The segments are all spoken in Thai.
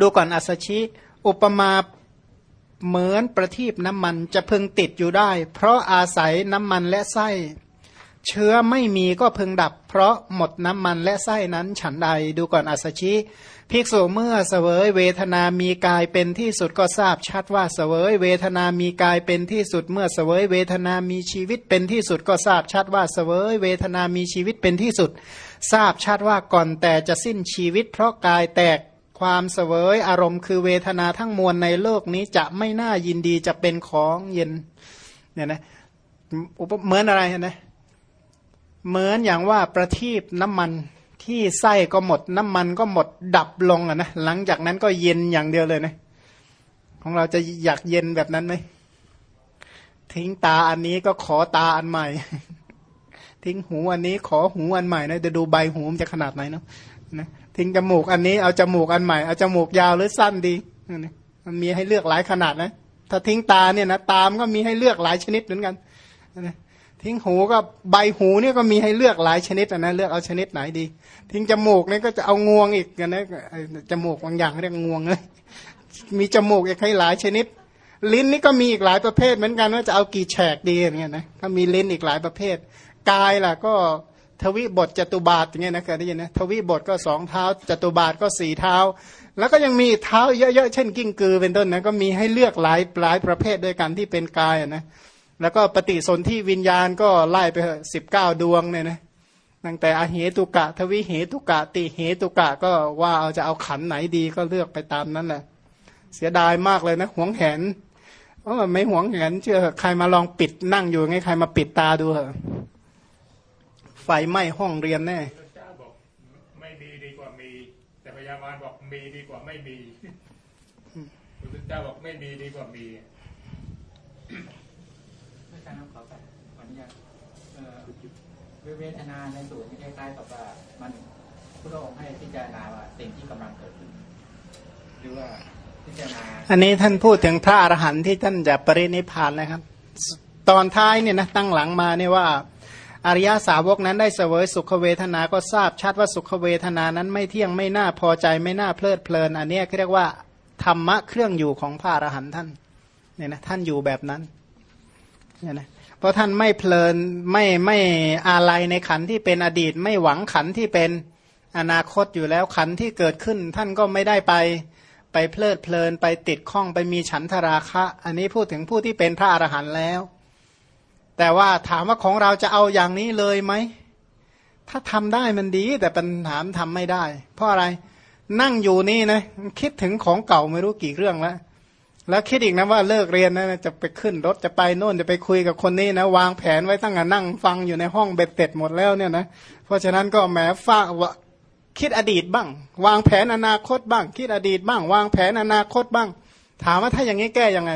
ดูก่อนอัสชิ อุปมาเหมือนประทีปน้ำมันจะพึงติดอยู่ได้ เพราะอาศัยน้ำมันและไส้ เชื้อไม่มีก็พึงดับ เพราะหมดน้ำมันและไส้นั้นฉันใด ดูก่อนอัสชิภิกษุเมื่อเสวยเวทนามีกายเป็นที่สุดก็ทราบชัดว่าเสวยเวทนามีกายเป็นที่สุด เมื่อเสวยเวทนามีชีวิตเป็นที่สุดก็ทราบชัดว่าเสวยเวทนามีชีวิตเป็นที่สุด ทราบชัดว่าก่อนแต่จะสิ้นชีวิต เพราะกายแตก ความเสวยอารมณ์คือเวทนาทั้งมวลในโลกนี้จะไม่น่ายินดีจะเป็นของเย็นเนี่ยนะเหมือนอะไรนะเหมือนอย่างว่าประทีปน้ำมันที่ไส้ก็หมดน้ำมันก็หมดดับลงอะนะหลังจากนั้นก็เย็นอย่างเดียวเลยนะของเราจะอยากเย็นแบบนั้นไหมทิ้งตาอันนี้ก็ขอตาอันใหม่ ทิ้งหูอันนี้ขอหูอันใหม่นะจะดูใบหูมันจะขนาดไหนเนาะนะทิ้งจมูกอันนี้เอาจมูกอันใหม่เอาจมูกยาวหรือสั้นดีมันมีให้เลือกหลายขนาดนะ ถ้าทิ้งตาเนี่ยนะตามก็มีให้เลือกหลายชนิดเหมือนกันนะทิ้งหูก็ใบหูเนี่ยก็มีให้เลือกหลายชนิดนะเลือกเอาชนิดไหนดี ทิ้งจมูกเนี่ยก็จะเอางวงอีกนะจมูกบางอย่างเรียกงวงเลยมีจมูกอีกให้หลายชนิด ลิ้นนี่ก็มีอีกหลายประเภทเหมือนกันว่าจะเอากี่แฉกดีอย่างเงี้ยนะก็มีลิ้นอีกหลายประเภท กายล่ะก็ทวิบทจตุบาทอย่างเงี้ยนะเคยได้ยินนะทวิบทก็สองเท้าจตุบาทก็สี่เท้า แล้วก็ยังมีเท้าเยอะๆเช่นกิ้งกือเป็นต้นนะก็มีให้เลือกหลายหลายประเภทด้วยกันที่เป็นกายนะแล้วก็ปฏิสนธิวิญญาณก็ไล่ไปสิบเก้าดวงเนี่ยนะตั้งแต่อเหตุกะ ทวิเหตุกะ ติเหตุกะก็ว่าเอาจะเอาขันไหนดีก็เลือกไปตามนั้นแหละ เสียดายมากเลยนะหวงแหนเออไม่หวงแหนเชื่อใครมาลองปิดนั่งอยู่ไงใครมาปิดตาดูเหอะ ไฟไหม้ห้องเรียนแน่ไม่มีดีกว่ามี แต่พยาบาลบอกมีดีกว่าไม่มีพระเจ้าบอกไม่มีดีกว่ามีการขอแบบขออนุญาตเวทนาในสูตรนี่คล้ายๆกับว่ามันพระองค์ให้พิจารณาว่าสิ่งที่กำลังเกิดขึ้นหรือว่าพิจารณาอันนี้ท่านพูดถึงพระอรหันต์ที่ท่านจะปรินิพานนะครับ ตอนท้ายเนี่ยนะตั้งหลังมาเนี่ยว่า อริยาสาวกนั้นได้เสวยสุขเวทนาก็ทราบชัดว่าสุขเวทนานั้นไม่เที่ยงไม่น่าพอใจไม่น่าเพลิดเพลิน อันนี้เรียกว่าธรรมะเครื่องอยู่ของพระอรหันต์ท่านเนี่ยนะท่านอยู่แบบนั้นเนี่ยนะเพราะท่านไม่เพลินไม่ไม่อะไรในขันที่เป็นอดีต ไม่หวังขันที่เป็นอนาคตอยู่แล้วขันที่เกิดขึ้น ท่านก็ไม่ได้ไปไปเพลิดเพลินไปติดข้องไปมีฉันทราคะ อันนี้พูดถึงผู้ที่เป็นพระอรหันต์แล้ว แต่ว่าถามว่าของเราจะเอาอย่างนี้เลยไหม ถ้าทำได้มันดี แต่ปัญหาทำไม่ได้ เพราะอะไรนั่งอยู่นี่นะคิดถึงของเก่าไม่รู้กี่เรื่องแล้วแล้วคิดอีกนะว่าเลิกเรียนนะจะไปขึ้นรถจะไปโน่นจะไปคุยกับคนนี้นะวางแผนไว้ตั้งแต่นั่งฟังอยู่ในห้องเบ็ดเต็ดหมดแล้วเนี่ยนะเพราะฉะนั้นก็แหมฝากว่าคิดอดีตบ้าง วางแผนอนาคตบ้าง คิดอดีตบ้าง วางแผนอนาคตบ้าง ถามว่าถ้าอย่างนี้แก้ยังไง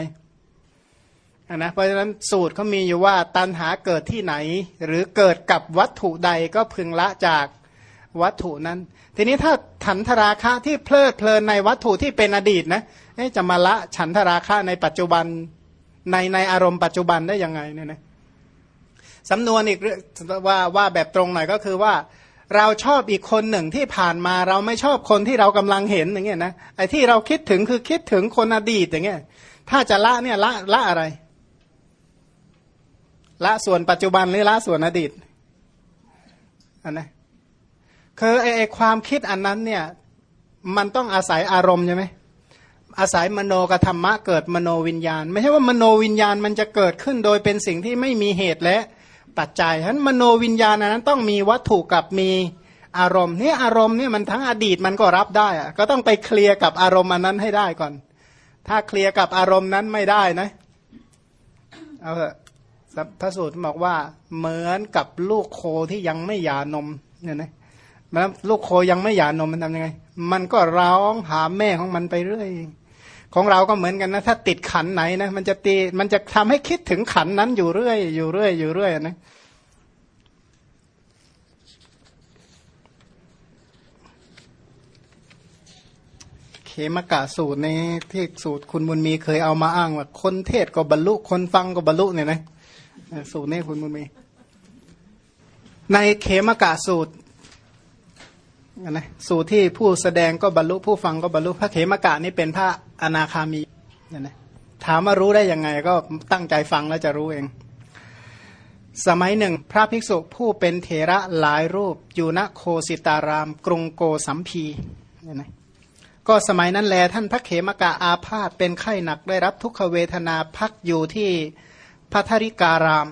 นะเพราะฉะนั้นสูตรเขามีอยู่ว่าตันหาเกิดที่ไหน หรือเกิดกับวัตถุใดก็พึงละจากวัตถุนั้น ทีนี้ถ้าถันทราคะที่เพลิดเพลินในวัตถุที่เป็นอดีตนะจะมาละฉันทราคะในปัจจุบันในในอารมณ์ปัจจุบันได้ยังไงเนี่ยนะสำนวนอีกว่าว่าแบบตรงหน่อยก็คือว่าเราชอบอีกคนหนึ่งที่ผ่านมาเราไม่ชอบคนที่เรากำลังเห็นอย่างเงี้ยนะไอ้ที่เราคิดถึงคือคิดถึงคนอดีตอย่างเงี้ยถ้าจะละเนี่ยละละอะไร ละส่วนปัจจุบันหรือละส่วนอดีตอันนะคือไอ้ความคิดอันนั้นเนี่ยมันต้องอาศัยอารมณ์ใช่ไหมอาศัยมโนกธรรมะเกิดมโนวิญญาณ ไม่ใช่ว่ามโนวิญญาณมันจะเกิดขึ้นโดยเป็นสิ่งที่ไม่มีเหตุและปัจจัยฉะนั้นมโนวิญญาณนั้นต้องมีวัตถุกับมีอารมณ์นี่อารมณ์นี่มันทั้งอดีตมันก็รับได้อะก็ต้องไปเคลียร์กับอารมณ์อันนั้นให้ได้ก่อน ถ้าเคลียร์กับอารมณ์นั้นไม่ได้นะเอาเถอะ พระสูตรบอกว่าเหมือนกับลูกโคที่ยังไม่หย่านมเนี่ยนะมันลูกโคยังไม่หย่านมมันทำยังไง มันก็ร้องหาแม่ของมันไปเรื่อยของเราก็เหมือนกันนะ ถ้าติดขันไหนนะมันจะตีมันจะทำให้คิดถึงขันนั้นอยู่เรื่อย อยู่เรื่อยอยู่เรื่อยนะเขมกะสูตรในที่สูตรคุณบุญมีเคยเอามาอ้างว่าคนเทศก็บรรลุคนฟังก็บรรลุเนี่ยนะ สูตรนี้คุณบุญมี ในเขมกะสูตรนะสู่ที่ผู้แสดงก็บรรลุผู้ฟังก็บรรลุพระเขมกะนี่เป็นพระอนาคามีนี่ยนะถามว่ารู้ได้ยังไงก็ตั้งใจฟังแล้วจะรู้เอง สมัยหนึ่ง พระภิกษุผู้เป็นเถระหลายรูป อยู่ณโคสิตาราม กรุงโกสัมพีเนี่ยนะก็สมัยนั้นแลท่านพระเขมกะอาพาธเป็นไข้หนักได้รับทุกขเวทนาพักอยู่ที่ พัทริการาม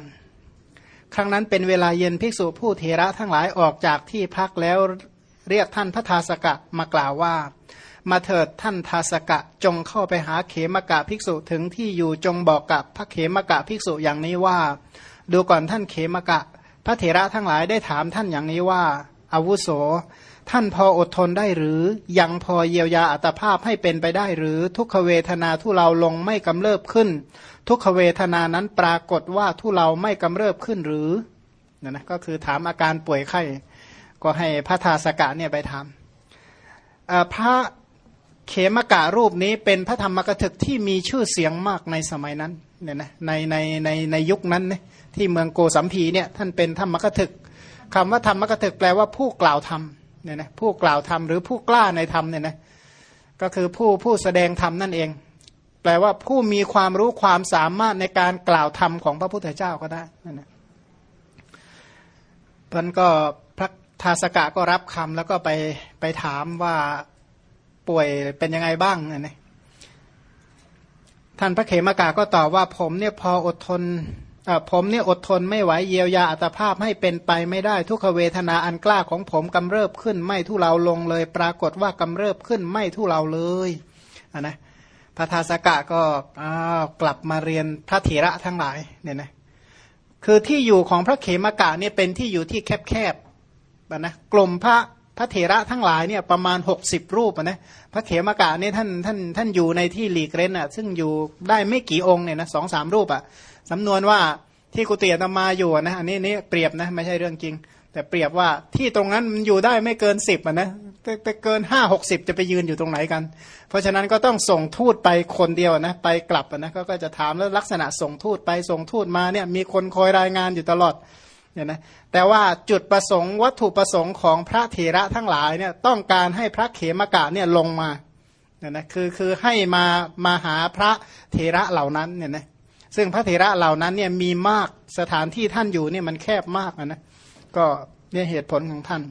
ครั้งนั้นเป็นเวลาเย็นภิกษุผู้เถระทั้งหลายออกจากที่พักแล้วเรียกท่านพระทาสกะมากล่าวว่า มาเถิดท่านทาสกะจงเข้าไปหาเขมกะภิกษุถึงที่อยู่จงบอกกับพระเขมกะภิกษุอย่างนี้ว่า ดูก่อนท่านเขมกะ พระเถระทั้งหลายได้ถามท่านอย่างนี้ว่าอาวุโส ท่านพออดทนได้หรือยังพอเยียวยาอัตภาพให้เป็นไปได้หรือทุกขเวทนาทุเราลงไม่กำเริบขึ้น ทุกขเวทนานั้นปรากฏว่าทุเราไม่กำเริบขึ้นหรือนะนะก็คือถามอาการป่วยไข้ก็ให้พระทาสกะเนี่ยไปทำพระเขมกะรูปนี้เป็นพระธรรมกถึกที่มีชื่อเสียงมากในสมัยนั้นเนี่ยนะในในในในยุคนั้นเนี่ยที่เมืองโกสัมพีเนี่ยท่านเป็นธรรมกถึกคำว่าธรรมกถึกแปลว่าผู้กล่าวธรรม เนี่ยนะผู้กล่าวธรรมหรือผู้กล้าในธรรมเนี่ยนะก็คือผู้ผู้แสดงธรรมนั่นเอง แปลว่าผู้มีความรู้ความสามารถในการกล่าวธรรมของพระพุทธเจ้าก็ได้นั่นนะท่านก็พระทาสกะก็รับคำแล้วก็ไปไปถามว่าป่วยเป็นยังไงบ้างเนี่ยท่านพระเขมกาก็ตอบว่าผมเนี่ยพออดทน ผมเนี่ยอดทนไม่ไหวเยียวยาอัตภาพให้เป็นไปไม่ได้ทุกขเวทนาอันกล้าของผมกำเริบขึ้น ไม่ทุเลาลงเลย ปรากฏว่ากำเริบขึ้นไม่ทุเลาเลยนนะพระทาสกะก็กลับมาเรียนพระเถระทั้งหลายเนี่ยนะคือที่อยู่ของพระเขมกะเนี่ยเป็นที่อยู่ที่แคบๆนะกลุ่มพระพระเถระทั้งหลายเนี่ยประมาณ 60 รูปนะพระเขมกะเนี่ยท่านท่านท่านอยู่ในที่หลีกเร้นอะซึ่งอยู่ได้ไม่กี่องค์เนี่ยนะสองสามรูปอะ สำนวนว่าที่กุฏิธรรมาอยู่นะอันนี้นี่เปรียบนะไม่ใช่เรื่องจริง แต่เปรียบว่าที่ตรงนั้นมันอยู่ได้ไม่เกินสิบอะนะแต่เกินห้าหกสิบจะไปยืนอยู่ตรงไหนกัน เพราะฉะนั้นก็ต้องส่งทูตไปคนเดียวนะไปกลับนะก็จะถามแล้วลักษณะส่งทูตไปส่งทูตมาเนี่ยมีคนคอยรายงานอยู่ตลอดเนี่ยนะแต่ว่าจุดประสงค์วัตถุประสงค์ของพระเถระทั้งหลายเนี่ยต้องการให้พระเขมกะเนี่ยลงมาเนี่ยนะคือคือให้มามาหาพระเถระเหล่านั้นเนี่ยนะ ซึ่งพระเถระเหล่านั้นเนี่ยมีมากสถานที่ท่านอยู่เนี่ยมันแคบมากนะก็เนี่ยเหตุผลของท่าน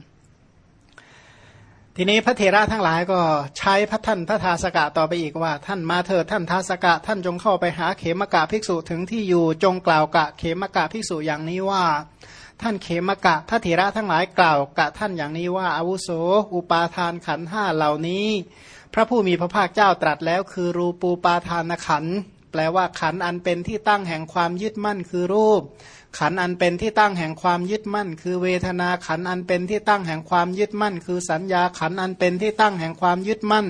ทีนี้พระเถระทั้งหลายก็ใช้พระท่านพระทาสกะต่อไปอีกว่า ท่านมาเถิดท่านทาสกะ ท่านจงเข้าไปหาเขมกะภิกษุถึงที่อยู่จงกล่าวกะเขมกะภิกษุอย่างนี้ว่าท่านเขมกะพระเถระทั้งหลายกล่าวกะท่านอย่างนี้ว่าอาวุโส อุปาทานขันห้าเหล่านี้ พระผู้มีพระภาคเจ้าตรัสแล้วคือรูปูปาทานขัน แปลว่าขันอันเป็นที่ตั้งแห่งความยึดมั่นคือรูป ขันอันเป็นที่ตั้งแห่งความยึดมั่น คือเวทนาขันอันเป็นที่ตั้งแห่งความยึดมั่น คือสัญญาขันอันเป็นที่ตั้งแห่งความยึดมั่น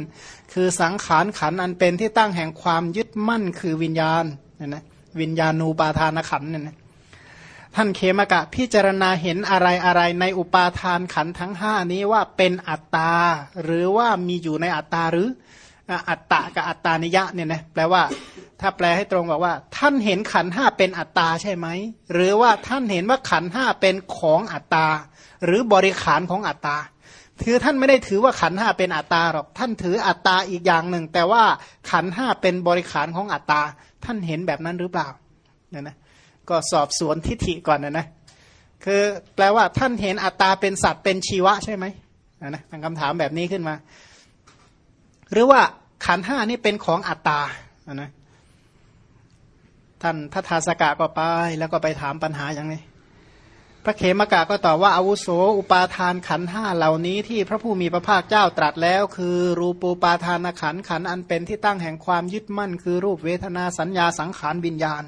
คือสังขารขันอันเป็นที่ตั้งแห่งความยึดมั่น คือวิญญาณเนี่ยนะวิญญาณูปาทานขันเนี่ยนะท่านเคมกะพิจารณาเห็นอะไรอะไรในอุปาทานขันทั้งห้านี้ว่าเป็นอัตตาหรือว่ามีอยู่ในอัตตาหรือ อัตตะกับอัตตานิยะเนี่ยนะแปลว่าถ้าแปลให้ตรงบอกว่า ท่านเห็นขันห้าเป็นอัตตาใช่ไหม หรือว่าท่านเห็นว่าขันห้าเป็นของอัตตา หรือบริขารของอัตตาถือท่านไม่ได้ถือว่าขันห้าเป็นอัตตาหรอกท่านถืออัตตาอีกอย่างหนึ่ง แต่ว่าขันห้าเป็นบริขารของอัตตา ท่านเห็นแบบนั้นหรือเปล่าเนี่ยนะก็สอบสวนทิฏฐิก่อนนะนะคือแปลว่าท่านเห็นอัตตาเป็นสัตว์เป็นชีวะใช่ไหมนะนะตั้งคำถามแบบนี้ขึ้นมา หรือว่า ขันห้านี่เป็นของอัตตานะท่านพระทาสกะก็ไป แล้วก็ไปถามปัญหาอย่างนี้พระเขมกะก็ตอบว่าอาวุโสอุปาทานขันห้าเหล่านี้ที่พระผู้มีพระภาคเจ้าตรัสแล้ว คือรูปูปาทานขันขันอันเป็นที่ตั้งแห่งความยึดมั่น คือรูปเวทนาสัญญาสังขารวิญญาณ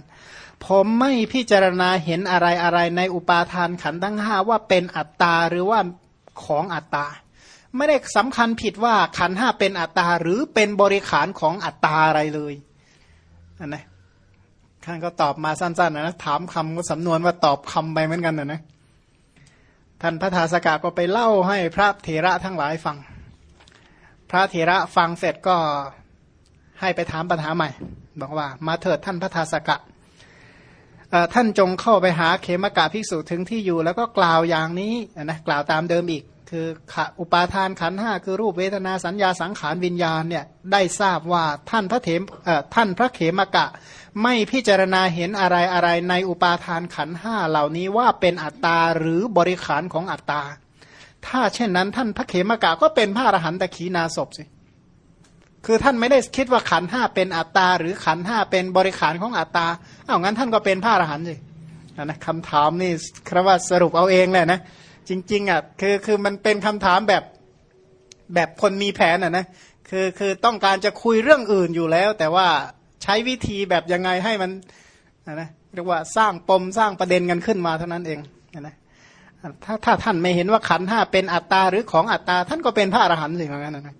ผมไม่พิจารณาเห็นอะไรอะไรในอุปาทานขันทั้งห้าว่าเป็นอัตตาหรือว่าของอัตตา ไม่ได้สำคัญผิดว่าขันห้าเป็นอัตตาหรือเป็นบริขารของอัตตาอะไรเลยอันนะท่านก็ตอบมาสั้นๆนะถามคำก็สำนวนว่าตอบคำไปเหมือนกันนะนะท่านพระธาสกาก็ไปเล่าให้พระเถระทั้งหลายฟัง พระเถระฟังเสร็จก็ให้ไปถามปัญหาใหม่ บอกว่า มาเถิดท่านพระธาสกะท่านจงเข้าไปหาเขมกะภิกษุถึงที่อยู่ แล้วก็กล่าวอย่างนี้นะกล่าวตามเดิมอีก คืออุปาทานขันห้าคือรูปเวทนาสัญญาสังขารวิญญาณเนี่ยได้ทราบว่าท่านพระเถมท่านพระเขมกะ ไม่พิจารณาเห็นอะไรอะไรในอุปาทานขันห้าเหล่านี้ว่าเป็นอัตตาหรือบริขารของอัตตา ถ้าเช่นนั้นท่านพระเขมกะก็เป็นพระอรหันตขีนาศพสิคือท่านไม่ได้คิดว่าขันห้าเป็นอัตตา หรือขันห้าเป็นบริขารของอัตตาเอางั้นท่านก็เป็นพระอรหันต์สินะคำถามนี่ครับว่าสรุปเอาเองเลยนะ จริง ๆอะคือคือมันเป็นคำถามแบบแบบคนมีแผนอะนะคือคือต้องการจะคุยเรื่องอื่นอยู่แล้ว แต่ว่าใช้วิธีแบบยังไงให้มันนะเรียกว่าสร้างปมสร้างประเด็นกันขึ้นมาเท่านั้นเองนะถ้าถ้าท่านไม่เห็นว่าขันห้าเป็นอัตตาหรือของอัตตา ท่านก็เป็นพระอรหันต์สิเหมือนกันนะ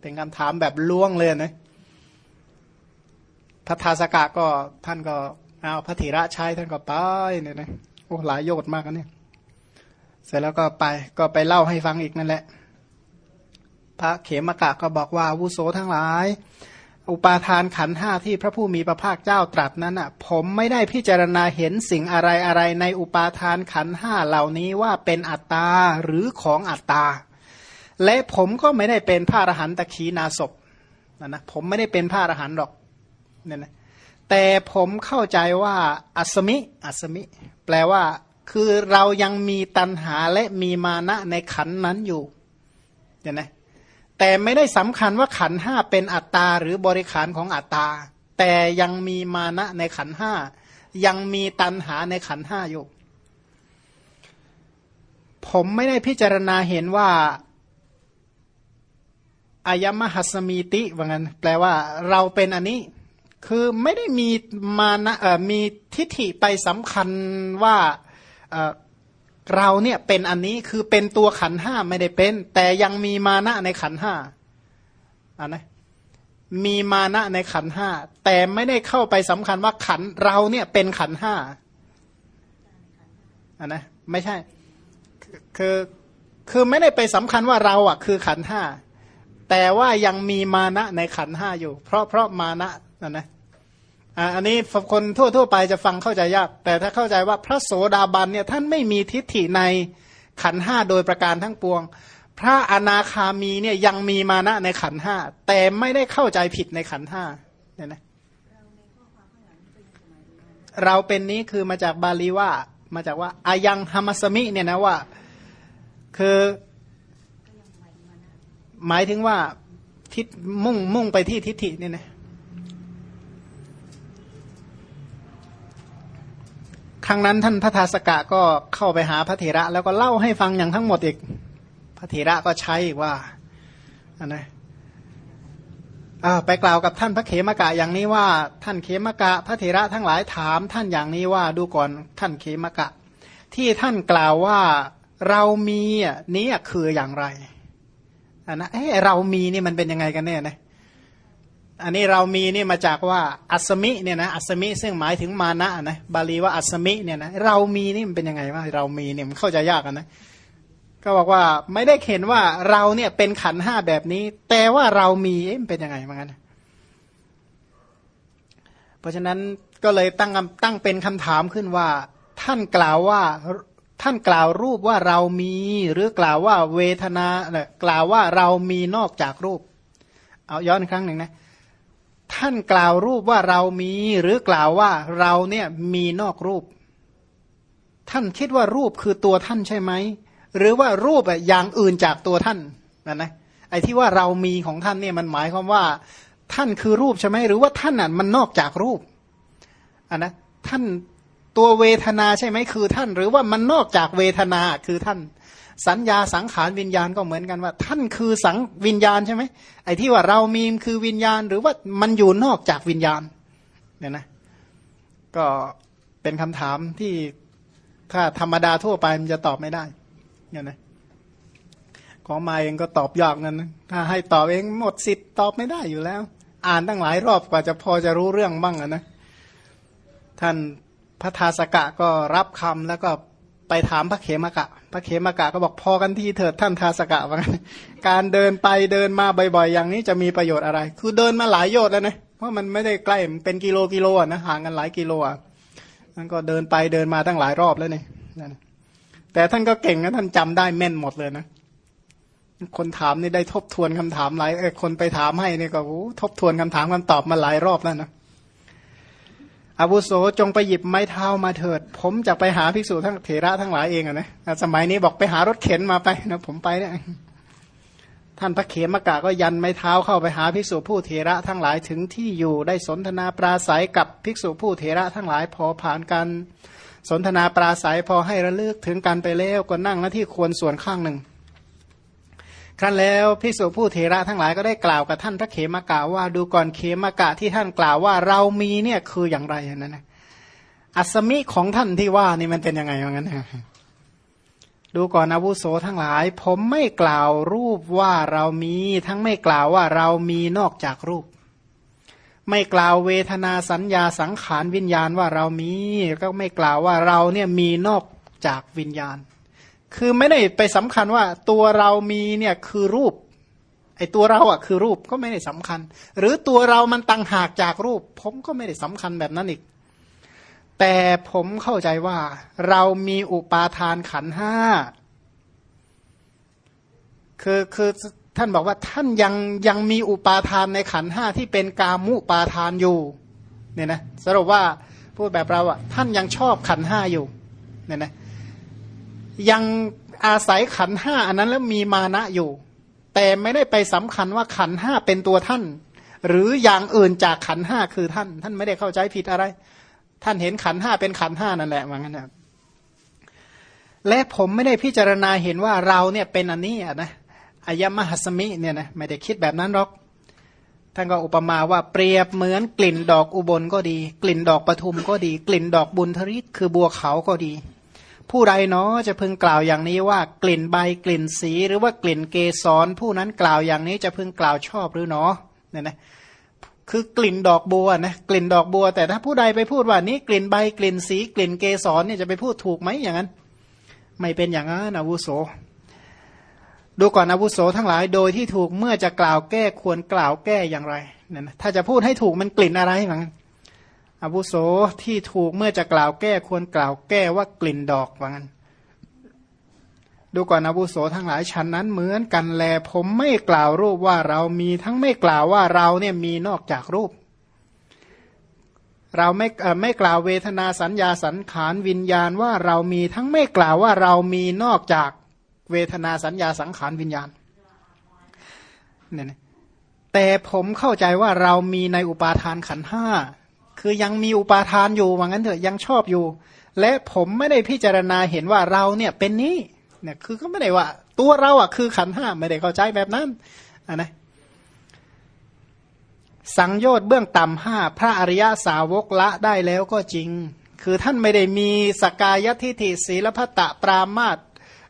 เป็นคำถามแบบล้วงเลยนะพระทาสกะก็ท่านก็เอาพระธีระใช้ท่านก็ไปเนี่ยนะโอ้หลายโยชน์มากนะเนี่ย เสร็จแล้วก็ไปก็ไปเล่าให้ฟังอีกนั่นแหละ พระเขมกะก็บอกว่าวุโสทั้งหลาย อุปาทานขันห้าที่พระผู้มีพระภาคเจ้าตรัสนั้นอะ ผมไม่ได้พิจารณาเห็นสิ่งอะไรอะไรในอุปาทานขันห้าเหล่านี้ว่าเป็นอัตตาหรือของอัตตา และผมก็ไม่ได้เป็นพระอรหันตขีนาศพนะนะผมไม่ได้เป็นพระอรหันต์หรอกเนี่ยนะแต่ผมเข้าใจว่าอัศมิ อัศมิ แปลว่า คือเรายังมีตัณหาและมีมานะในขันนั้นอยู่เห็นไหมแต่ไม่ได้สำคัญว่าขันห้าเป็นอัตตาหรือบริขารของอัตตา แต่ยังมีมานะในขันห้ายังมีตัณหาในขันห้าอยู่ ผมไม่ได้พิจารณาเห็นว่าอายมหัสมีติว่างั้นแปลว่าเราเป็นอันนี้ คือไม่ได้มีมานะมีทิฏฐิไปสำคัญว่า เราเนี่ยเป็นอันนี้คือเป็นตัวขันห้าไม่ได้เป็น แต่ยังมีมานะในขันห้าอันนะมีมานะในขันห้าแต่ไม่ได้เข้าไปสำคัญว่าขันเราเนี่ยเป็นขันห้าอันนะไม่ใช่ คือคือไม่ได้ไปสำคัญว่าเราอะ คือขันห้าแต่ว่ายังมีมานะในขันห้าอยู่ เพราะเพราะมานะนั่นนะ อันนี้คนทั่วทั่วไปจะฟังเข้าใจยาก แต่ถ้าเข้าใจว่าพระโสดาบันเนี่ยท่านไม่มีทิฏฐิในขันห้าโดยประการทั้งปวง พระอนาคามีเนี่ยยังมีมานะในขันห้าแต่ไม่ได้เข้าใจผิดในขันห้าเนี่ยนะเราเป็นนี้คือมาจากบาลีว่ามาจากว่าอายังฮามัสมิเนี่ยนะว่า คือหมายถึงว่าทิศมุ่งมุ่งไปที่ทิฏฐิเนี่ยนะ ครั้งนั้นท่านพระธาสกะก็เข้าไปหาพระเถระ แล้วก็เล่าให้ฟังอย่างทั้งหมดอีก พระเถระก็ใช้ว่าอันนะไปกล่าวกับท่านพระเขมกะอย่างนี้ว่า ท่านเขมกะ พระเถระทั้งหลายถามท่านอย่างนี้ว่าดูก่อนท่านเขมกะ ที่ท่านกล่าวว่าเรามีนี้คืออย่างไรอันนะเอ้เรามีนี่มันเป็นยังไงกันแน่นะ อันนี้เรามีนี่มาจากว่าอัศมิเนี่ยนะอัศมิซึ่งหมายถึงมานะนะบาลีว่าอัศมิเนี่ยนะเรามีนี่มันเป็นยังไงว่าเรามีเนี่ยมันเข้าใจยากกันนะก็บอกว่าไม่ได้เห็นว่าเราเนี่ยเป็นขันห้าแบบนี้ แต่ว่าเรามีมันเป็นยังไงมือนกันเพราะฉะนั้นก็เลยตั้งตั้งเป็นคำถามขึ้นว่า ท่านกล่าวว่าท่านกล่าวรูปว่าเรามี หรือกล่าวว่าเวทนาเนี่ยกล่าวว่าเรามีนอกจากรูป เอาย้อนอีกครั้งหนึ่งนะ ท่านกล่าวรูปว่าเรามี หรือกล่าวว่าเราเนี่ยมีนอกรูป ท่านคิดว่ารูปคือตัวท่านใช่ไหมหรือว่ารูปอย่างอื่นจากตัวท่านนั่นนะไอ้ที่ว่าเรามีของท่านเนี่ยมันหมายความว่า ท่านคือรูปใช่ไหมหรือว่าท่านน่ะมันนอกจากรูปอันนะท่านตัวเวทนาใช่ไหมคือท่าน หรือว่ามันนอกจากเวทนาคือท่าน สัญญาสังขารวิญญาณก็เหมือนกันว่า ท่านคือสังวิญญาณใช่ไหมไอ้ที่ว่าเรามีคือวิญญาณ หรือว่ามันอยู่นอกจากวิญญาณเนี่ยนะก็เป็นคำถามที่ถ้าธรรมดาทั่วไปมันจะตอบไม่ได้เนี่ยนะของมาเองก็ตอบยากนั่นนะถ้าให้ตอบเองหมดสิทธิ์ตอบไม่ได้อยู่แล้ว อ่านตั้งหลายรอบกว่าจะพอจะรู้เรื่องบ้างนะท่านพระทาสกะก็รับคำแล้วก็ ไปถามพระเขมกะ พระเขมกะก็บอกพอกันที่เถิดท่านทาสกะว่าการเดินไปเดินมาบ่อยๆ อย่างนี้จะมีประโยชน์อะไร คือเดินมาหลายโยชน์แล้วนะเพราะมันไม่ได้ใกล้เป็นกิโลกิโลนะห่างกันหลายกิโลอะนั่นก็เดินไปเดินมาตั้งหลายรอบแล้วเนี่ยแต่ท่านก็เก่งนะท่านจำได้แม่นหมดเลยนะคนถามนี่ได้ทบทวนคำถามหลายคนไปถามให้เนี่ยก็ทบทวนคำถามคำตอบมาหลายรอบแล้วนะ อาวุโสจงไปหยิบไม้เท้ามาเถิด ผมจะไปหาภิกษุทั้งเถระทั้งหลายเองอะนะสมัยนี้บอกไปหารถเข็นมาไปนะผมไปเนี่ยท่านพระเขมกะก็ยันไม้เท้าเข้าไปหาภิกษุผู้เถระทั้งหลายถึงที่อยู่ได้สนทนาปราศัยกับภิกษุผู้เถระทั้งหลายพอผ่านกัน สนทนาปราศัยพอให้ระลึกถึงกันไปแล้วก็นั่งหน้าที่ควรส่วนข้างหนึ่ง ครั้นแล้วพิสุผู้เทระทั้งหลายก็ได้กล่าวกับท่านพระเขมากะว่าดูก่อนเขมากะที่ท่านกล่าวว่าเรามีเนี่ยคืออย่างไรนั่นนะอัศมิของท่านที่ว่านี่มันเป็นยังไงอย่างนั้นดูก่อนอาวุโสทั้งหลาย ผมไม่กล่าวรูปว่าเรามี ทั้งไม่กล่าวว่าเรามีนอกจากรูป ไม่กล่าวเวทนาสัญญาสังขารวิญญาณว่าเรามี ก็ไม่กล่าวว่าเราเนี่ยมีนอกจากวิญญาณ คือไม่ได้ไปสำคัญว่าตัวเรามีเนี่ยคือรูป ไอ้ตัวเราอะคือรูปก็ไม่ได้สำคัญ หรือตัวเรามันตั้งหากจากรูป ผมก็ไม่ได้สำคัญแบบนั้นอีก แต่ผมเข้าใจว่า เรามีอุปาทานขันห้าคือคือท่านบอกว่าท่านยังยังมีอุปาทานในขันห้าที่เป็นกามุปาทานอยู่เนี่ยนะสรุปว่าพูดแบบเราอะท่านยังชอบขันห้าอยู่เนี่ยนะ ยังอาศัยขันห้าอันนั้นแล้วมีมานะอยู่ แต่ไม่ได้ไปสำคัญว่าขันห้าเป็นตัวท่าน หรืออย่างอื่นจากขันห้าคือท่าน ท่านไม่ได้เข้าใจผิดอะไร ท่านเห็นขันห้าเป็นขันห้านั่นแหละว่างั้นนะและผมไม่ได้พิจารณาเห็นว่าเราเนี่ยเป็นอันนี้นะอายมหัสมิเนี่ยนะไม่ได้คิดแบบนั้นหรอกท่านก็อุปมาว่าเปรียบเหมือนกลิ่นดอกอุบลก็ดี กลิ่นดอกปทุมก็ดี กลิ่นดอกบุญทริศคือบัวเขาก็ดี ผู้ใดเนาะจะพึงกล่าวอย่างนี้ว่ากลิ่นใบกลิ่นสีหรือว่ากลิ่นเกสรผู้นั้นกล่าวอย่างนี้จะพึงกล่าวชอบหรือเนาะเนี่ยนะคือกลิ่นดอกบัวนะกลิ่นดอกบัว แต่ถ้าผู้ใดไปพูดว่านี้กลิ่นใบกลิ่นสีกลิ่นเกสรเนี่ยจะไปพูดถูกไหมอย่างนั้น ไม่เป็นอย่างนั้นอาวุโส ดูก่อนอาวุโสทั้งหลายโดยที่ถูกเมื่อจะกล่าวแก้ควรกล่าวแก้อย่างไรเนี่ยนะถ้าจะพูดให้ถูกมันกลิ่นอะไรมั้ง อาวุโสที่ถูกเมื่อจะกล่าวแก้ควรกล่าวแก้ว่ากลิ่นดอกว่างั้น ดูก่อนอาวุโสทั้งหลายฉันนั้นเหมือนกันแลผมไม่กล่าวรูปว่าเรามีทั้งไม่กล่าวว่าเราเนี่ยมีนอกจากรูป เราไม่ไม่กล่าวเวทนาสัญญาสังขารวิญญาณว่าเรามีทั้งไม่กล่าวว่าเรามีนอกจากเวทนาสัญญาสังขารวิญญาณเนี่ยแต่ผมเข้าใจว่าเรามีในอุปาทานขันห้า คือยังมีอุปาทานอยู่ว่างั้นเถอะยังชอบอยู่ และผมไม่ได้พิจารณาเห็นว่าเราเนี่ยเป็นนี้เนี่ยคือก็ไม่ได้ว่า ตัวเราอะคือขันห้าไม่ได้เข้าใจแบบนั้นอะนะสังโยชน์เบื้องต่ำห้าพระอริยาสาวกละได้แล้วก็จริง คือท่านไม่ได้มีสกายทิฏฐิศีลพัตตปรามาต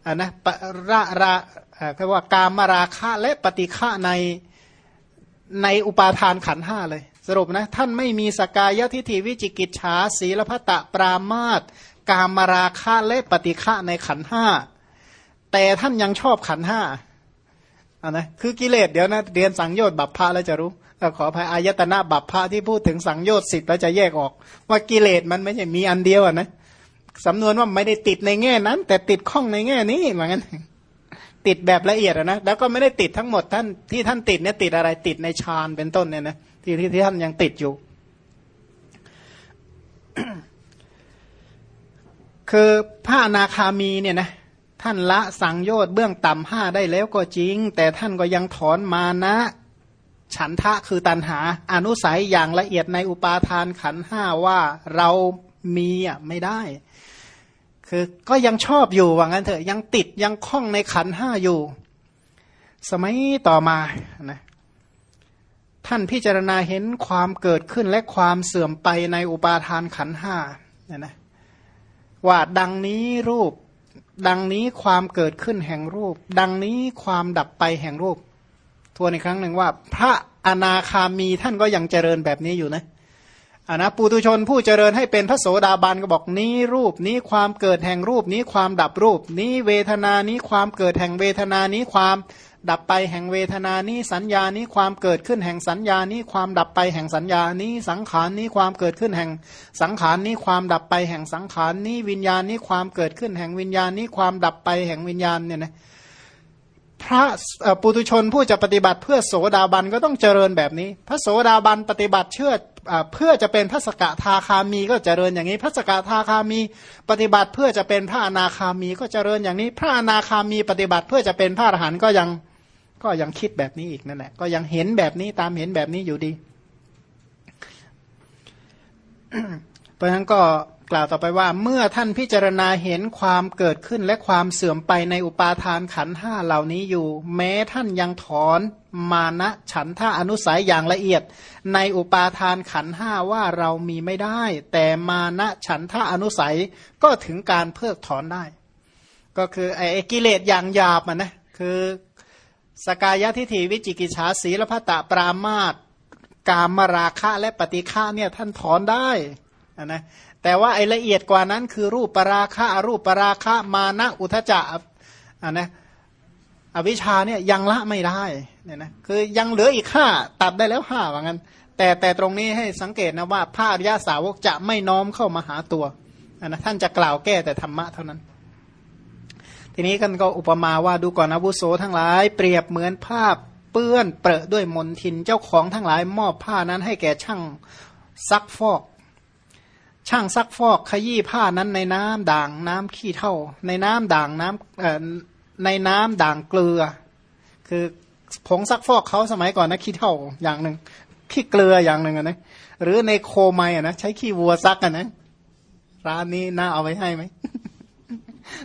อ่านะปราราคือว่ากามราคะและปฏิฆะในในอุปาทานขันห้าเลย สรุปนะท่านไม่มีสกายทิฏฐิวิจิกิจฉาศีลพัตะปรามาตกามราคะและปฏิฆะในขันห้าแต่ท่านยังชอบขันห้าอ่านะคือกิเลสเดี๋ยวนะเรียนสังโยชน์บัพพะแล้วจะรู้ขออภัยอายตนะบัพพะที่พูดถึงสังโยชน์สิบแล้วจะแยกออก ว่ากิเลสมันไม่ใช่มีอันเดียวอะนะสำนวนว่าไม่ได้ติดในแง่นั้น แต่ติดข้องในแง่นี้เหมือนกันติดแบบละเอียดนะแล้วก็ไม่ได้ติดทั้งหมดท่านที่ท่านติดเนี่ยติดอะไรติดในฌานเป็นต้นเนี่ยนะ ที่ที่ท่านยังติดอยู่ คือพระอนาคามีเนี่ยนะท่านละสังโยชน์เบื้องต่ำห้าได้แล้วก็จริง แต่ท่านก็ยังถอนมานะ ฉันทะคือตันหา อนุสัยอย่างละเอียดในอุปาทานขันห้าว่าเรามีอะไม่ได้ คือก็ยังชอบอยู่ว่างั้นเถอะยังติดยังคล้องในขันห้าอยู่ สมัยต่อมานะ ท่านพิจารณาเห็นความเกิดขึ้นและความเสื่อมไปในอุปาทานขันห้าเนี่ยนะว่าดังนี้รูป ดังนี้ความเกิดขึ้นแห่งรูป ดังนี้ความดับไปแห่งรูป ทวนอีกครั้งหนึ่งว่า พระอนาคามีท่านก็ยังเจริญแบบนี้อยู่นะอานะปุตุชนผู้เจริญให้เป็นพระโสดาบันก็บอกนี้รูปนี้ความเกิดแห่งรูปนี้ความดับรูป นี้เวทนานี้ความเกิดแห่งเวทนานี้ความ ดับไปแห่งเวทนานี้สัญญานี้ความเกิดขึ้นแห่งสัญญานี้ความดับไปแห่งสัญญานี้สังขารนี้ความเกิดขึ้นแห่งสังขารนี้ความดับไปแห่งสังขารนี้วิญญาณนี้ความเกิดขึ้นแห่งวิญญาณนี้ความดับไปแห่งวิญญาณเนี่ยนะพระปุตุชนผู้จะปฏิบัติเพื่อโสดาบันก็ต้องเจริญแบบนี้ พระโสดาบันปฏิบัติเชื่อเพื่อจะเป็นพระสกทาคามีก็เจริญอย่างนี้ พระสกทาคามีปฏิบัติเพื่อจะเป็นพระอนาคามีก็เจริญอย่างนี้ พระอนาคามีปฏิบัติเพื่อจะเป็นพระอรหันต์ก็ยัง ก็ยังคิดแบบนี้อีกนั่นแหละก็ยังเห็นแบบนี้ตามเห็นแบบนี้อยู่ดี เพราะฉะนั้นก็กล่าวต่อไปว่า เมื่อท่านพิจารณาเห็นความเกิดขึ้นและความเสื่อมไปในอุปาทานขันห้าเหล่านี้อยู่ แม้ท่านยังถอนมานะฉันท่าอนุสัยอย่างละเอียด ในอุปาทานขันห้าว่าเรามีไม่ได้ แต่มานะฉันท่าอนุสัยก็ถึงการเพิกถอนได้ ก็คือไอ้กิเลสอย่างหยาบมันนะคือ สกายทิฐิวิจิกิจฉาสีลพัตตปรามาตกามราคะและปฏิฆาเนี่ยท่านถอนได้นะแต่ว่าไอ้ละเอียดกว่านั้นคือรูปปราคะอรูปปราคะมานะอุทจจะอะนะอวิชชาเนี่ยยังละไม่ได้เนี่ยนะคือยังเหลืออีกห้าตัดได้แล้วห้าว่างั้น แต่แต่ตรงนี้ให้สังเกตนะว่าพระอริยาสาวกจะไม่น้อมเข้ามาหาตัวนะท่านจะกล่าวแก้แต่ธรรมะเท่านั้น ทีนี้กันก็อุปมาว่าดูก่อนอาวุโสทั้งหลาย เปรียบเหมือนผ้าเปื้อนเปรอะด้วยมลทินเจ้าของทั้งหลายมอบผ้านั้นให้แก่ช่างซักฟอก ช่างซักฟอกขยี้ผ้านั้นในน้ำด่างน้ำขี้เท่า ในน้ำด่างน้ำในน้ำด่างเกลือ คือผงซักฟอกเขาสมัยก่อนนะขี้เท่าอย่างหนึ่งขี้เกลืออย่างหนึ่งนะหรือในโคไมอะนะใช้ขี้วัวซักอะนะร้านนี้น่าเอาไว้ให้ไหม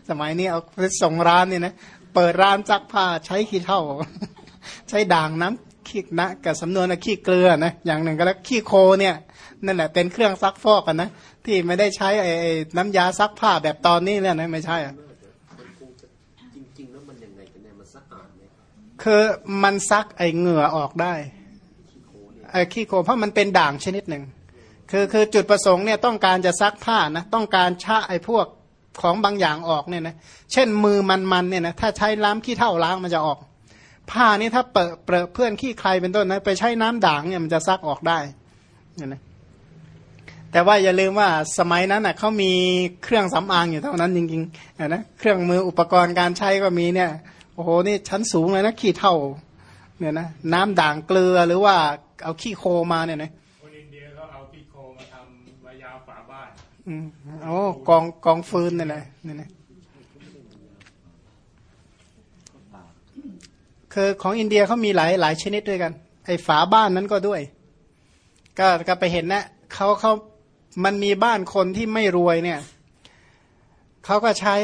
สมัยนี้เอาไปส่งร้านเนี่ยนะเปิดร้านซักผ้าใช้ขี้เท่า ใช้ด่างน้ำขี้นะกับสำนวนนะขี้เกลือนะอย่างหนึ่งก็แล้วขี้โคเนี่ยนั่นแหละเป็นเครื่องซักฟอกกันนะที่ไม่ได้ใช้ไอ้ไอ้น้ำยาซักผ้าแบบตอนนี้เลยนะไม่ใช่อะมันคงจะจริงๆแล้วมันยังไงกันแน่มันสะอาดไหมครับคือมันซักไอ้เหงื่อออกได้ขี้โคเนี่ยไอ้ขี้โคลนเพราะมันเป็นด่างชนิดหนึ่งคือคือจุดประสงค์เนี่ยต้องการจะซักผ้านะต้องการชะไอ้พวก ของบางอย่างออกเนี่ยนะเช่นมือมันๆเนี่ยนะถ้าใช้ล้างขี้เท่าล้างมันจะออก ผ้านี่ถ้าเปิดเปรอะเพื่อนขี้ใครเป็นต้นนะไปใช้น้ำด่างเนี่ยมันจะซักออกได้เนี่ยนะแต่ว่าอย่าลืมว่าสมัยนั้นอะเขามีเครื่องสำอางอยู่เท่านั้นจริงๆนะเครื่องมืออุปกรณ์การใช้ก็มีเนี่ยโอ้โหนี่ชั้นสูงเลยนะขี้เท่าเนี่ยนะน้ำด่างเกลือหรือว่าเอาขี้โคมาเนี่ยนะ อืมโอ้กองกองฟืนนี่แหละนี่นะคือของอินเดียเขามีหลายหลายชนิดด้วยกัน ไอ้ฝาบ้านนั้นก็ด้วย ก็ก็ไปเห็นนะเขาเขามันมีบ้านคนที่ไม่รวยเนี่ยเขาก็ใช้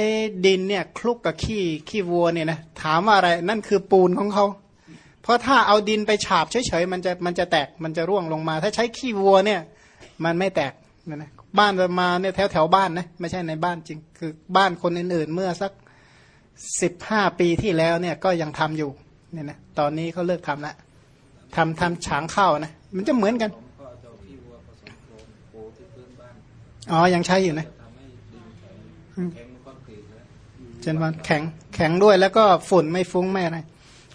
ดินเนี่ยคลุกกับขี้ขี้วัวเนี่ยนะถามว่าอะไรนั่นคือปูนของเขาเพราะถ้าเอาดินไปฉาบเฉยๆมันจะมันจะแตกมันจะร่วงลงมา ถ้าใช้ขี้วัวเนี่ย มันไม่แตกนะนะ บ้านมาเนี่ยแถวแถวบ้านนะไม่ใช่ในบ้านจริง คือบ้านคนอื่นๆเมื่อสักสิบห้าปีที่แล้วเนี่ยก็ยังทำอยู่เนี่ยนะตอนนี้เขาเลิกทำละทำทำฉางข้าวนะมันจะเหมือนกันอ๋อยังใช้อยู่นะจนแข็งอืมแข็งเหมือนคอนกรีตนะเช่นว่าแข็งแข็งด้วยแล้วก็ฝุ่นไม่ฟุ้งไม่อะไร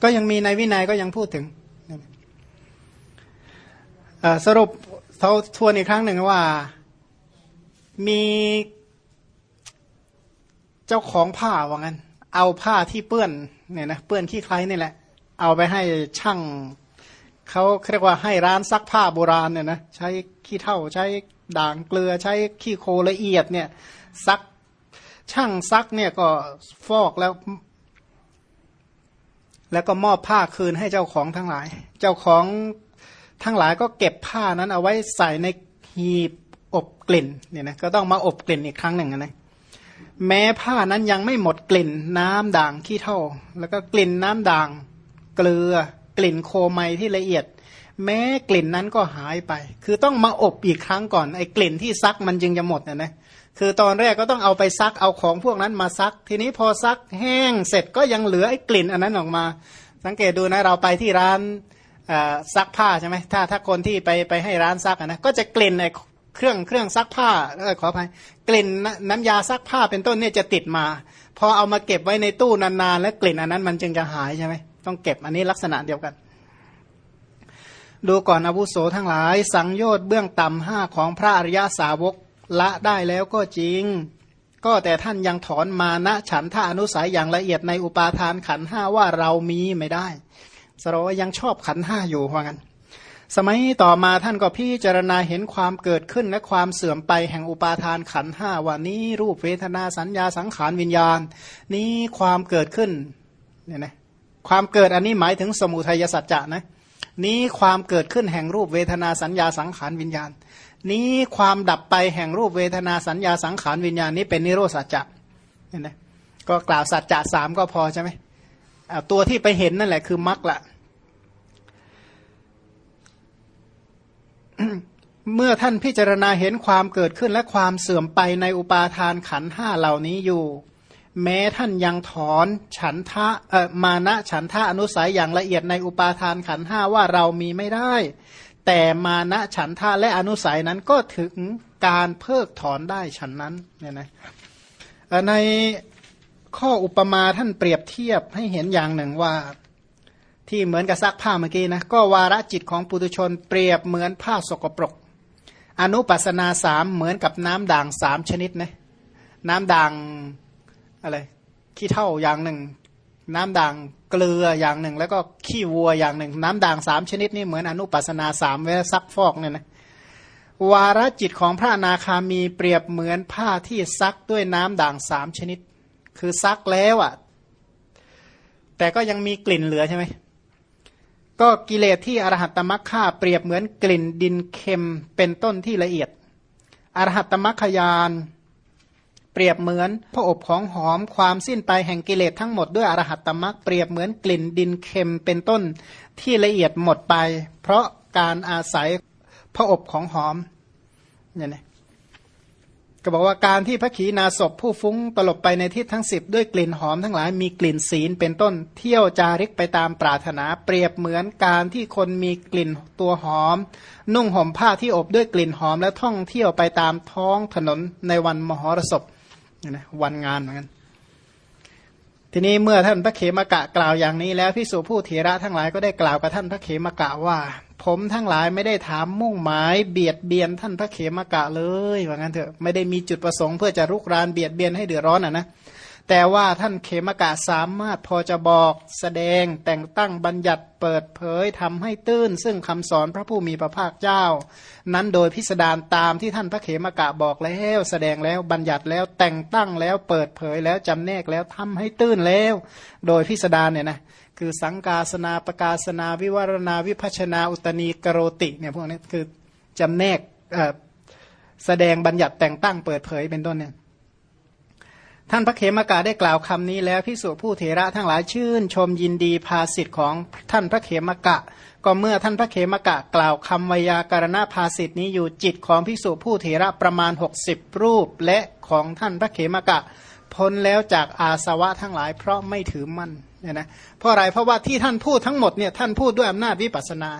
ก็ยังมีในวินัยก็ยังพูดถึงสรุปเขาทวนอีกครั้งหนึ่งว่า มีเจ้าของผ้าว่างั้น เอาผ้าที่เปื้อนเนี่ยนะเปื้อนขี้ใครนี่แหละ เอาไปให้ช่างเขาเรียกว่าให้ร้านซักผ้าโบราณเนี่ยนะใช้ขี้เถ้าใช้ด่างเกลือใช้ขี้โคละเอียดเนี่ยซักช่างซักเนี่ยก็ฟอกแล้ว แล้วก็มอบผ้าคืนให้เจ้าของทั้งหลาย เจ้าของทั้งหลายก็เก็บผ้านั้นเอาไว้ใส่ในหีบ อบกลิ่นเนี่ยนะก็ต้องมาอบกลิ่นอีกครั้งหนึ่งนะแม้ผ้านั้นยังไม่หมดกลิ่นน้ำด่างขี้เท่า แล้วก็กลิ่นน้ำด่างเกลือกลิ่นโคไมที่ละเอียด แม้กลิ่นนั้นก็หายไป คือต้องมาอบอีกครั้งก่อนไอ้กลิ่นที่ซักมันจึงจะหมดนะนะคือตอนแรกก็ต้องเอาไปซักเอาของพวกนั้นมาซัก ทีนี้พอซักแห้งเสร็จก็ยังเหลือไอ้กลิ่นอันนั้นออกมา สังเกตดูนะเราไปที่ร้านซักผ้าใช่ไหมถ้าถ้าคนที่ไปไปให้ร้านซักนะก็จะกลิ่นไอ้ เครื่องเครื่องซักผ้าเออขออภัยกลิ่นน้ำยาซักผ้าเป็นต้นเนี่ยจะติดมาพอเอามาเก็บไว้ในตู้นานๆ แล้วกลิ่นอันนั้นมันจึงจะหายใช่ไหมต้องเก็บอันนี้ลักษณะเดียวกัน ดูก่อนอาวุโสทั้งหลาย สังโยชน์เบื้องต่ำห้าของพระอริยสาวกละได้แล้วก็จริง ก็แต่ท่านยังถอนมานะฉันท่าอนุสัยอย่างละเอียดในอุปาทานขันห้าว่าเรามีไม่ได้สรว่ายังชอบขันห้าอยู่ว่างั้น สมัยต่อมาท่านก็พิจารณาเห็นความเกิดขึ้นและความเสื่อมไปแห่งอุปาทานขันห้าว่านี้รูปเวทนาสัญญาสังขารวิญญาณ นี้ความเกิดขึ้นเนี่ยนะความเกิดอันนี้หมายถึงสมุทัยสัจจะนะนี้ความเกิดขึ้นแห่งรูปเวทนาสัญญาสังขารวิญญาณ นี้ความดับไปแห่งรูปเวทนาสัญญาสังขารวิญญาณนี้เป็นนิโรสัจจะเห็นไหมก็กล่าวสัจจะสามก็พอใช่ไหมตัวที่ไปเห็นนั่นแหละคือมรรคละ เมื่อท่านพิจารณาเห็นความเกิดขึ้นและความเสื่อมไปในอุปาทานขันห้าเหล่านี้อยู่ แม้ท่านยังถอนฉันทะเอ่อมานะฉันทะอนุสัยอย่างละเอียดในอุปาทานขันห้าว่าเรามีไม่ได้ แต่มานะฉันทะและอนุสัยนั้นก็ถึงการเพิกถอนได้ฉันนั้นเนี่ยนะในข้ออุปมาท่านเปรียบเทียบให้เห็นอย่างหนึ่งว่า ที่เหมือนกับซักผ้าเมื่อกี้นะก็วาระจิตของปุถุชนเปรียบเหมือนผ้าสกปรก อนุปัสนาสามเหมือนกับน้ำด่างสามชนิดนะน้ำด่างอะไรขี้เท่าอย่างหนึ่ง น้ำด่างเกลืออย่างหนึ่ง แล้วก็ขี้วัวอย่างหนึ่ง น้ำด่างสามชนิดนี่เหมือนอนุปัสนาสามเวลาซักฟอกเนี่ยนะวาระจิตของพระอนาคามีเปรียบเหมือนผ้าที่ซักด้วยน้ำด่างสามชนิด คือซักแล้วอะ่ะ แต่ก็ยังมีกลิ่นเหลือใช่ไหม ก็กิเลสที่อรหัตตมัคค่าเปรียบเหมือนกลิ่นดินเค็มเป็นต้นที่ละเอียด อรหัตตมัคยานเปรียบเหมือนพระอบของหอมความสิ้นไปแห่งกิเลสทั้งหมดด้วยอรหัตตมัคเปรียบเหมือนกลิ่นดินเค็มเป็นต้นที่ละเอียดหมดไป เพราะการอาศัยพระอบของหอมเนี่ยนะ ก็บอกว่าการที่พระขีณาศพผู้ฟุ้งตลบไปในทิศทั้งสิบด้วยกลิ่นหอมทั้งหลายมีกลิ่นศีลเป็นต้นเที่ยวจาริกไปตามปรารถนาเปรียบเหมือนการที่คนมีกลิ่นตัวหอม นุ่งห่มผ้าที่อบด้วยกลิ่นหอมและท่องเที่ยวไปตามท้องถนนในวันมหรสพนะวันงานเหมือนกันทีนี้เมื่อท่านพระเขมกะกล่าวอย่างนี้แล้วพิสุผู้เถระทั้งหลายก็ได้กล่าวกับท่านพระเขมกะว่า ผมทั้งหลายไม่ได้ถามมุ่งหมายเบียดเบียนท่านพระเขมกะเลยว่างั้นเถอะไม่ได้มีจุดประสงค์เพื่อจะรุกรานเบียดเบียนให้เดือดร้อนอะนะแต่ว่าท่านเขมกะสามารถพอจะบอกแสดงแต่งตั้งบัญญัติเปิดเผยทำให้ตื้น ซึ่งคำสอนพระผู้มีพระภาคเจ้า นั้นโดยพิสดารตามที่ท่านพระเขมกะบอกแล้วแสดงแล้วบัญญัติแล้วแต่งตั้งแล้วเปิดเผยแล้วจำแนกแล้วทำให้ตื้นแล้ว โดยพิสดารเนี่ยนะ คือสังกาสนาประกาศนาวิวารณาวิพัชนาอุตนีกโรติเนี่ยพวกนี้คือจำแนกแสดงบัญญัติแต่งตั้งเปิดเผยเป็นต้นเนี่ยท่านพระเขมกะได้กล่าวคำนี้แล้วพิสุผู้เถระทั้งหลายชื่น ชมยินดีภาสิทธิ์ของท่านพระเขมกะ ก็เมื่อท่านพระเขมกะกล่าวคำวยาการณภาสิทธินี้อยู่จิตของพิสุผู้เถระประมาณ 60 รูปและของท่านพระเขมกะ พ้นแล้วจากอาสวะทั้งหลายเพราะไม่ถือมั่น เนี่ยนะเพราะอะไรเพราะว่าที่ท่านพูดทั้งหมดเนี่ยท่านพูดด้วยอำนาจวิปัสสนา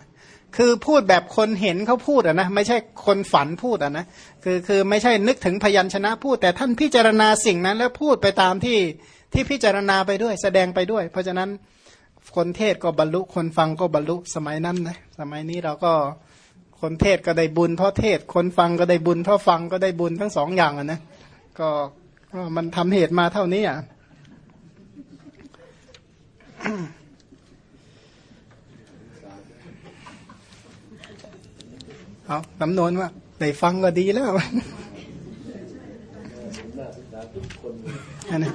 คือพูดแบบคนเห็นเขาพูดอะนะไม่ใช่คนฝันพูดอะนะคือคือไม่ใช่นึกถึงพยัญชนะพูด แต่ท่านพิจารณาสิ่งนั้น แล้วพูดไปตามที่ที่พิจารณาไปด้วยแสดงไปด้วย เพราะฉะนั้นคนเทศก็บรรลุคนฟังก็บรรลุสมัยนั้นนะสมัยนี้เราก็คนเทศก็ได้บุญเพราะเทศคนฟังก็ได้บุญเพราะฟังก็ได้บุญทั้งสองอย่างอะนะก็ก็มันทำเหตุมาเท่านี้อะ เอาสำนวนว่าได้ฟังก็ดีแล้วอันนี้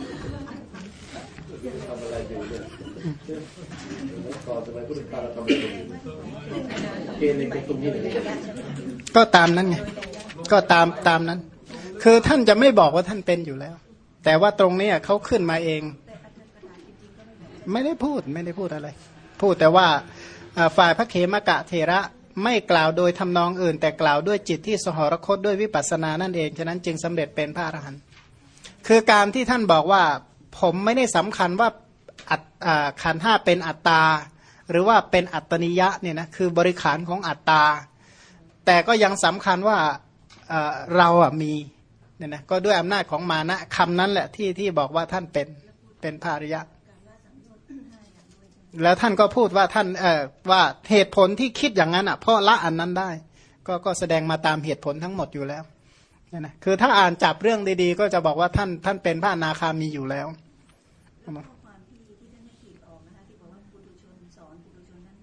ทำอะไรอยู่เนี่ยก่อนสมัยพุทธกาลเราทำอะไรเกณฑ์ในตรงนี้เลยก็ตามนั้นไง ก็ตามตามนั้น คือท่านจะไม่บอกว่าท่านเป็นอยู่แล้ว แต่ว่าตรงนี้เขาขึ้นมาเอง ไม่ได้พูดไม่ได้พูดอะไร พูดแต่ว่าฝ่ายพระเขมกะเทระไม่กล่าวโดยทำนองอื่น แต่กล่าวด้วยจิตที่สหรคตด้วยวิปัสสนานั่นเอง ฉะนั้นจึงสำเร็จเป็นพระอรหันต์คือการที่ท่านบอกว่าผมไม่ได้สำคัญว่าอัตขันห้าเป็นอัตตา หรือว่าเป็นอัตตนิยะเนี่ยนะคือบริขารของอัตตา แต่ก็ยังสำคัญว่าเราอะมีเนี่ยนะก็ด้วยอำนาจของมานะคำนั้นแหละที่ที่บอกว่าท่านเป็นเป็นพระริยะ แล้วท่านก็พูดว่าท่านเอ่อว่าเหตุผลที่คิดอย่างนั้นอะเพราะละอันนั้นได้ ก็ก็แสดงมาตามเหตุผลทั้งหมดอยู่แล้วเนี่ยนะคือถ้าอ่านจับเรื่องดีๆ ก็จะบอกว่าท่านท่านเป็นพระอนาคามีอยู่แล้วข้อความที่ที่ท่านให้ขีดออกนะคะที่บอกว่าปุถุชนสอนปุถุชนนั้น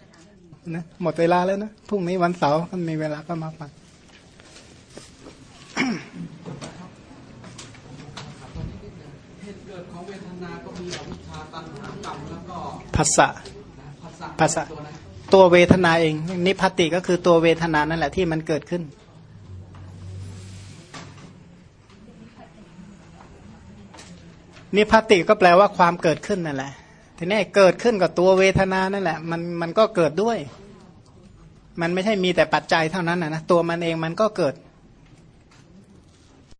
สถานไม่มีนะหมดเวลาแล้วนะพรุ่งนี้วันเสาร์ก็มีเวลาก็มาฟัง เหตุเกิดของเวทนา ก็มีอวิชชาตัณหากรรม แล้วก็ ภาษะภาษาภาษาตัวนะตัวเวทนาเอง นิพพติก็คือตัวเวทนานั่นแหละที่มันเกิดขึ้น นิพพติก็แปลว่าความเกิดขึ้นนั่นแหละทีนี้เกิดขึ้นกับตัวเวทนานั่นแหละ มันมันก็เกิดด้วย มันไม่ใช่มีแต่ปัจจัยเท่านั้นนะนะตัวมันเองมันก็เกิด